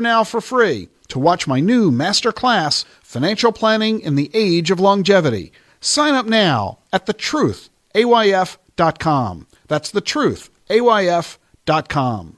now for free to watch my new master class, Financial Planning in the Age of Longevity. Sign up now at thetruthayf.com. That's thetruthayf.com.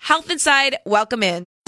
Health Inside, welcome in.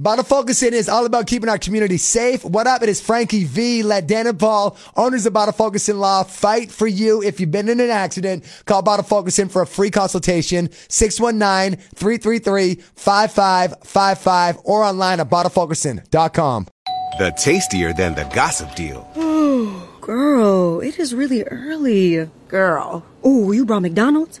Bottle Focusing is all about keeping our community safe. What up? It is Frankie V. Let Dan and Paul, owners of Bottle Focusing Law, fight for you. If you've been in an accident, call Bottle Focusing for a free consultation, 619-333-5555 or online at bottlefocusing.com. The tastier than the gossip deal. Ooh, girl, it is really early. Girl. Ooh, you brought McDonald's?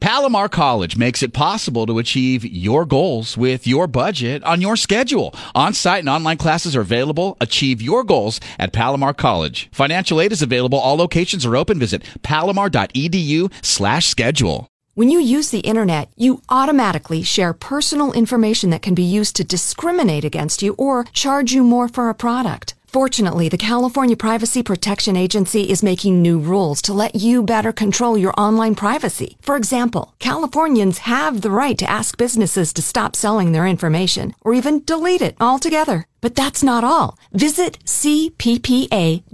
Palomar College makes it possible to achieve your goals with your budget on your schedule. On site and online classes are available. Achieve your goals at Palomar College. Financial aid is available. All locations are open. Visit palomar.edu slash schedule. When you use the internet, you automatically share personal information that can be used to discriminate against you or charge you more for a product. Fortunately, the California Privacy Protection Agency is making new rules to let you better control your online privacy. For example, Californians have the right to ask businesses to stop selling their information or even delete it altogether. But that's not all. Visit cppa.ca.gov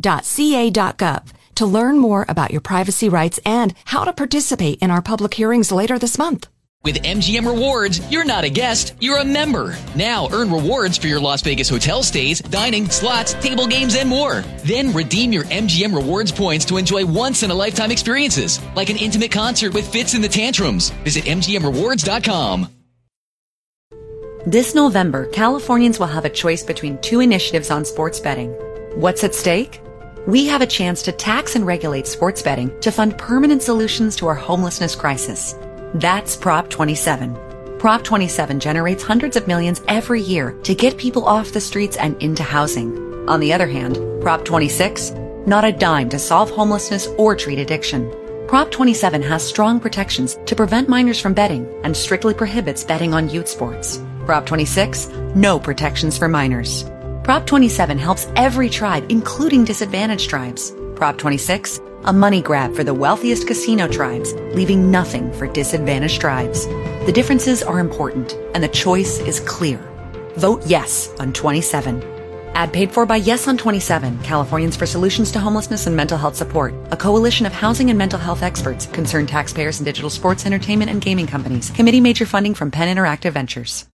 to learn more about your privacy rights and how to participate in our public hearings later this month. With MGM Rewards, you're not a guest, you're a member. Now earn rewards for your Las Vegas hotel stays, dining, slots, table games, and more. Then redeem your MGM Rewards points to enjoy once in a lifetime experiences, like an intimate concert with Fitz and the Tantrums. Visit MGMRewards.com. This November, Californians will have a choice between two initiatives on sports betting. What's at stake? We have a chance to tax and regulate sports betting to fund permanent solutions to our homelessness crisis. That's Prop 27. Prop 27 generates hundreds of millions every year to get people off the streets and into housing. On the other hand, Prop 26, not a dime to solve homelessness or treat addiction. Prop 27 has strong protections to prevent minors from betting and strictly prohibits betting on youth sports. Prop 26, no protections for minors. Prop 27 helps every tribe, including disadvantaged tribes. Prop 26, a money grab for the wealthiest casino tribes, leaving nothing for disadvantaged tribes. The differences are important, and the choice is clear. Vote yes on 27. Ad paid for by Yes on 27, Californians for Solutions to Homelessness and Mental Health Support, a coalition of housing and mental health experts, concerned taxpayers and digital sports, entertainment, and gaming companies. Committee major funding from Penn Interactive Ventures.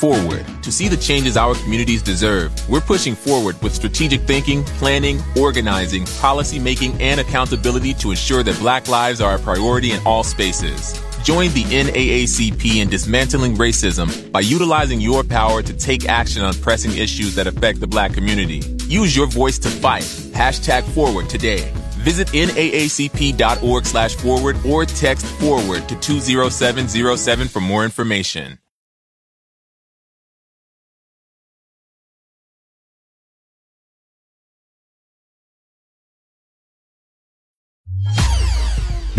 forward. To see the changes our communities deserve, we're pushing forward with strategic thinking, planning, organizing, policy making, and accountability to ensure that black lives are a priority in all spaces. Join the NAACP in dismantling racism by utilizing your power to take action on pressing issues that affect the black community. Use your voice to fight. Hashtag forward today. Visit naacp.org slash forward or text forward to 20707 for more information.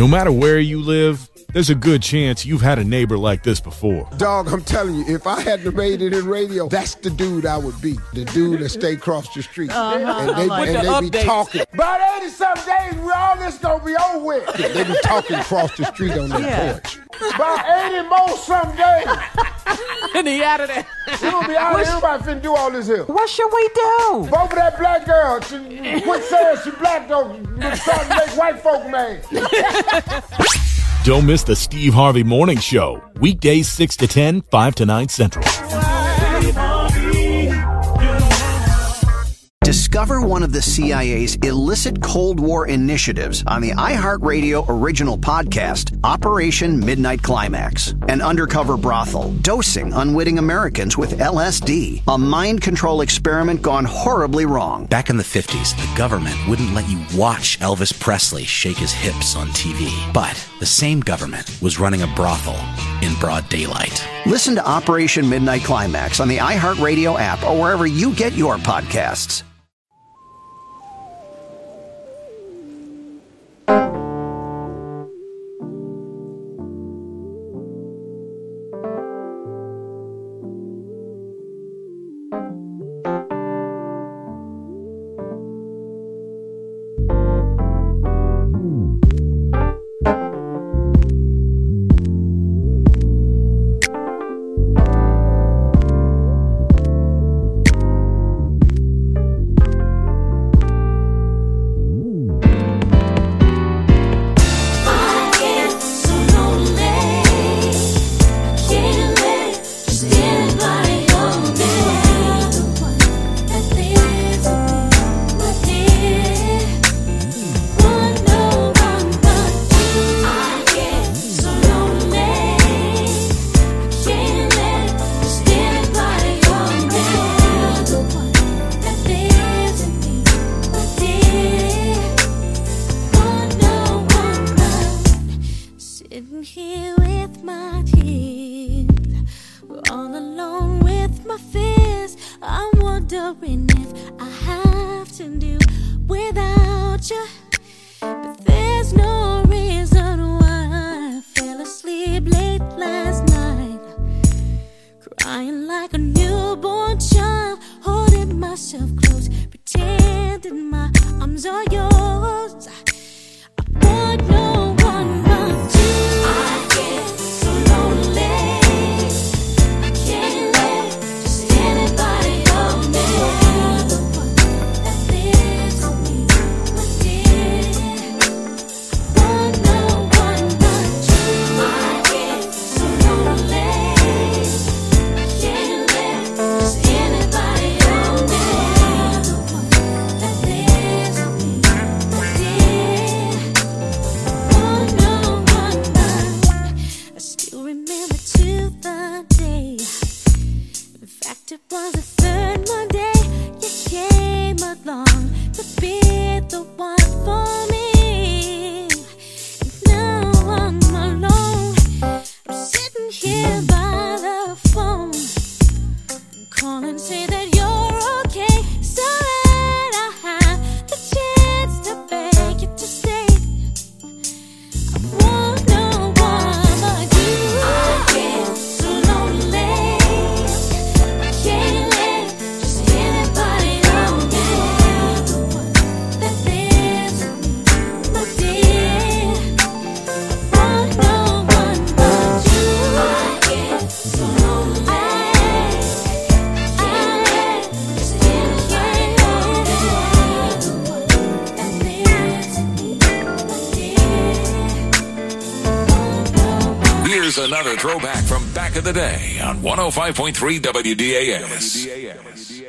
No matter where you live, there's a good chance you've had a neighbor like this before. Dog, I'm telling you, if I hadn't made it in radio, that's the dude I would be. The dude that stay across the street. Uh-huh. And they, With and the they be talking. About 80 some days, we all this gonna be over with. They be talking across the street on the Yeah. porch. About 80 more some days. and he added it. We gonna be out here, everybody finna do all this here. What should we do? Vote for that black girl. She, quit saying she black though. Starting to make white folk mad. Don't miss the Steve Harvey Morning Show, weekdays 6 to 10, 5 to 9 Central. Discover one of the CIA's illicit Cold War initiatives on the iHeartRadio original podcast, Operation Midnight Climax. An undercover brothel dosing unwitting Americans with LSD, a mind control experiment gone horribly wrong. Back in the 50s, the government wouldn't let you watch Elvis Presley shake his hips on TV. But the same government was running a brothel in broad daylight. Listen to Operation Midnight Climax on the iHeartRadio app or wherever you get your podcasts. Are yours. Call and say that you throwback from back of the day on 105.3 WDAS. WDAS.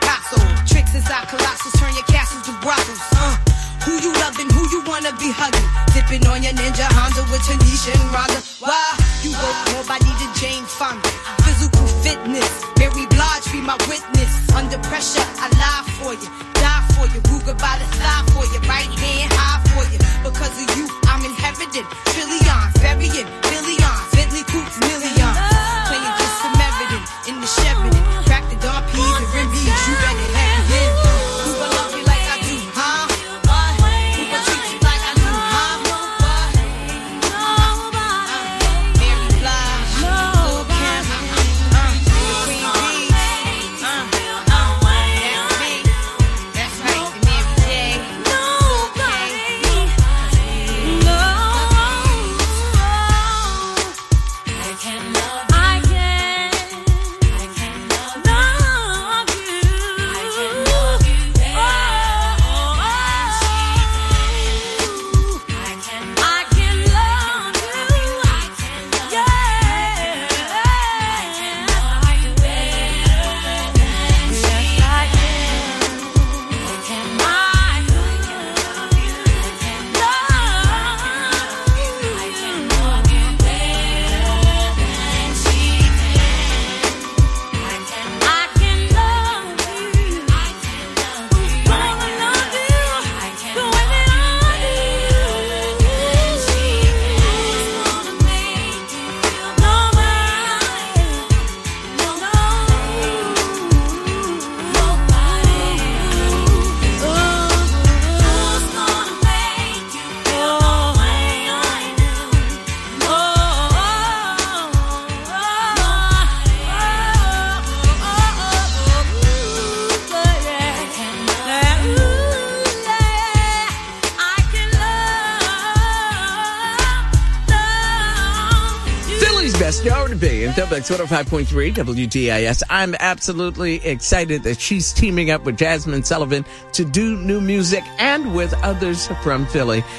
Picasso. Tricks inside colossus, turn your castles to brothels. Uh, who you loving, who you wanna be hugging? Dipping on your ninja Honda with Tanisha and Rhonda. Why? You work nobody to Jane Fonda. Physical fitness, Mary Blige be my witness. Under pressure, I lie for you, die for you. Ruger by the thigh for you, right hand high for you. Because of you, I'm inherited, trillion, burying. Crack the dog peas and rim You better WX 105.3 WDAS. I'm absolutely excited that she's teaming up with Jazmine Sullivan to do new music and with others from Philly.